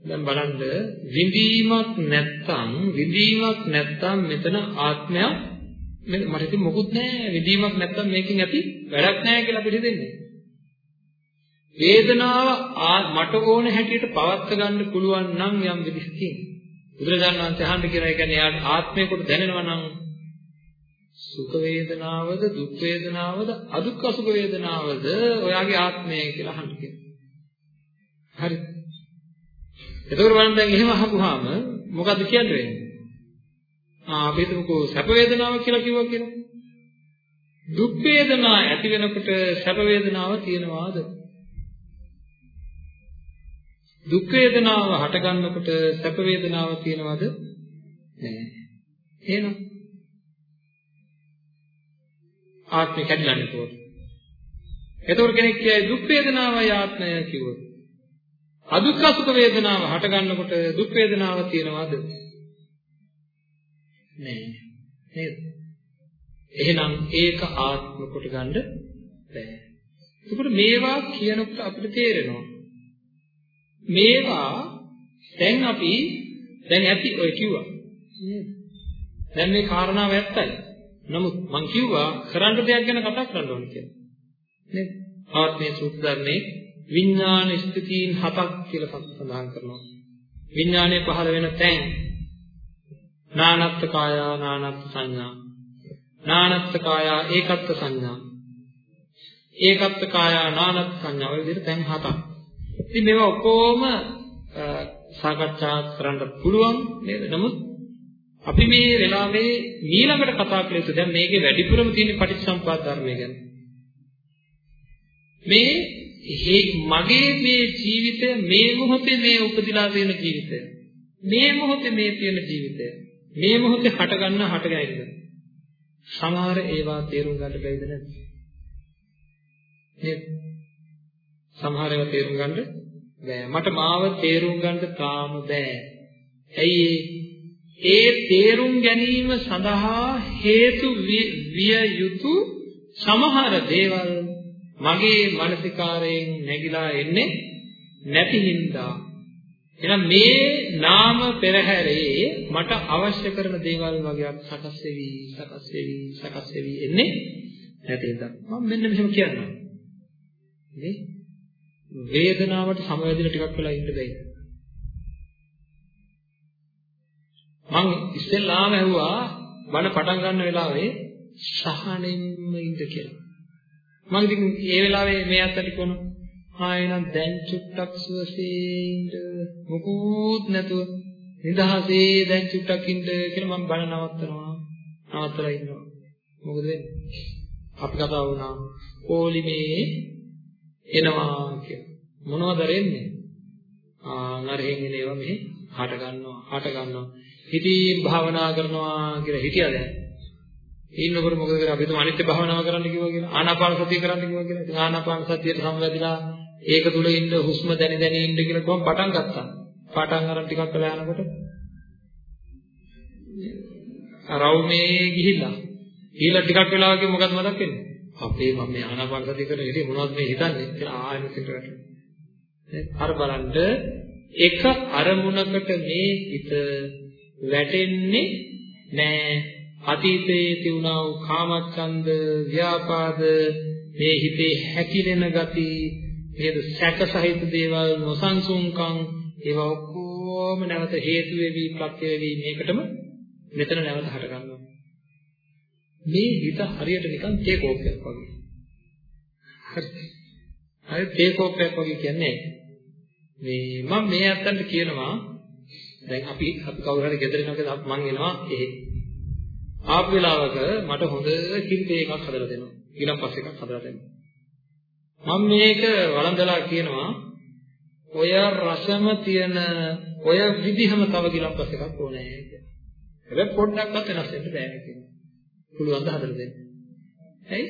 දැන් බලන්න විඳීමක් නැත්තම් විඳීමක් නැත්තම් මෙතන ආත්මයක් මට ඉතින් මොකුත් නැහැ විඳීමක් නැත්තම් මේකෙන් ඇති වැඩක් නැහැ කියලා අපිට දෙන්නේ. වේදනාව මට ඕන හැටියට පවත් ගන්න පුළුවන් නම් යම් විදිහකින් බුදුරජාණන් වහන්සේ අහන්න කියන එක කියන්නේ යාට ආත්මයකට දැනෙනවා නම් සුඛ වේදනාවද දුක් වේදනාවද අදුක්ඛ සුඛ වේදනාවද ඔයාගේ ආත්මය කියලා අහන්න කියනවා. හරි. එතකොට බලන්න දැන් එහෙම අහපුවාම මොකද්ද කියන්නේ? ආ අපි හිතමුකෝ සැප වේදනාව කියලා කිව්වා කියලා. දුක් වේදනා ඇති වෙනකොට සැප වේදනාව තියෙනවාද? දුක් වේදනාව හට ගන්නකොට සැප වේදනාව තියෙනවද? නැහැ. එහෙනම් ආත්මය කැඩිලා නේද? එතකොට කෙනෙක් කියයි දුක් වේදනාවයි ආත්මය කිව්වොත්. අදුක්ඛ සුඛ වේදනාව හට ගන්නකොට දුක් වේදනාව තියනවාද? නෑ. නේද? එහෙනම් ඒක ආත්ම කොට ගන්න බෑ. ඒකට මේවා කියනකොට අපිට තේරෙනවා. මේවා දැන් අපි දැන් ඇති ඔය කිව්වා. නේද? දැන් මේ කාරණාව ඇත්තයි. නමුත් මං කිව්වා කරන්න දෙයක් ගැන කතා කරන්න ඕනේ කියලා. නේද? ආත්මයේ සූත්‍රධර්මයේ විඥාන ස්ථಿතීන් හතක් කියලා සඳහන් කරනවා. විඥානයේ පහළ වෙන තැන් නානත්ත් කායා නානත්ත් සංඥා නානත්ත් කායා ඒකත්ත් සංඥා ඒකත්ත් කායා නානත්ත් සංඥා ඔය විදිහට තැන් හතක්. ඉතින් මේවා ඔක්කොම සාකච්ඡා කරන්න පුළුවන් නේද? නමුත් අපි මේ වෙලාවේ ඊළඟට කතා කළ යුතු දැන් මේකේ වැඩිපුරම තියෙන පටිච්චසමුප්පාද ධර්මය ගැන. මේ මගේ මේ ජීවිතය මේ මොහොතේ මේ උපදිලා තියෙන ජීවිතය. මේ මොහොතේ මේ තියෙන ජීවිතය. මේ මොහොතේ හට ගන්න හට ගැනීම. සමහර ඒවා තේරුම් ගන්න බැයිද නැද්ද? නේද? සමහර ඒවා තේරුම් ගන්න බෑ. මට මාව තේරුම් ගන්න තාම බෑ. ඇයි ඒ තේරුම් ගැනීම සඳහා හේතු විය යුතු සමහර දේවල් මගේ මානසිකාරයෙන් නැగిලා එන්නේ නැති හින්දා. එහෙනම් මේ නාම පෙරහැරේ මට අවශ්‍ය කරන දේවල් වගේක් සකස් වෙවි සකස් වෙවි සකස් වෙවි එන්නේ නැති හින්දා. මම මෙන්න මෙහෙම කියනවා. නේ වේදනාවට සමවැදින ටිකක් වෙලා ඉන්න බැහැ. මං ඉස්සෙල්ලාම ඇහුවා බණ පටන් ගන්න වෙලාවේ සහනෙන්ම ඉන්න කියලා. මං ඉතින් ඒ වෙලාවේ මේ අතට කොන ආයෙනම් දැන් චුට්ටක් සුවසේ ඉන්න මොකුත් නැතුව නිදහසේ දැන් චුට්ටක් ඉන්න කියලා මං බණ නවත්තනවා. නවත්තලා ඉන්නවා. මොකද වෙන්නේ? අපි කතා වුණා ඕලිමේ එනවා කියලා. මොනවද රෙන්නේ? ආ නරහෙන් එනවා මෙහි හට ගන්නවා හට ගන්නවා හිතින් භාවනා කරනවා කියලා හිතියද? ඉන්නකොට මොකද කරන්නේ? අපි තුම අනිත්‍ය භාවනාව කරන්න කිව්වා කියලා. ආනාපාන සතිය කරන්න කිව්වා කියලා. ඉතින් ආනාපාන සතියට සම්වැදිලා ඒක තුල ඉන්න හුස්ම දැනි දැනි ඉන්න කියලා කොහොම පටන් ගත්තා. පටන් අරන් ටිකක් වෙලා යනකොට රවුමේ ගිහිල්ලා. ගිහිල්ලා ටිකක් වෙලා වගේ මොකද මතක් වෙන්නේ? අපේ මම මේ ආනාපාන සතිය කරන ඉතින් මොනවද මේ හිතන්නේ කියලා ආයෙත් හිතට වැටෙනවා. අර බලන්න එක අරමුණකට මේ හිත වැටෙන්නේ නෑ. අතීතයේ තියුණා වූ කාමච්ඡන්ද ව්‍යාපාද මේ හිතේ හැකිලෙන ගති නේද සැක සහිත දේවල් නොසන්සුන්කම් ඒවා ඔක්කොම නැවත හේතු වෙවි ප්‍රත්‍ය වෙවි. මේකටම මෙතන නැවත හට ගන්නවා මේ හිත හරියට නිකන් තේ කෝප්පයක් වගේ. හරි. හරි තේ කෝප්පයක් වගේ කියන්නේ මේ මම මේ අත්තන්ට කියනවා දැන් අපි අපි කවුරු හරි ගෙදර එනකොට මං එනවා එහෙ. ආපු වෙලාවක මට හොඳ කිරිතේ එකක් හදලා දෙනවා. ඊළඟ එකක් හදලා දෙනවා. මම මේක වළඳලා කියනවා ඔය රසම තියෙන ඔය විදිහම තව ගිලම්පස් එකක් ඕනේ කියලා. හැබැයි පොඩ්ඩක්වත් වෙනස් වෙන්න බෑ කියනවා. පුළුවන් ද හදලා දෙන්න. හරි?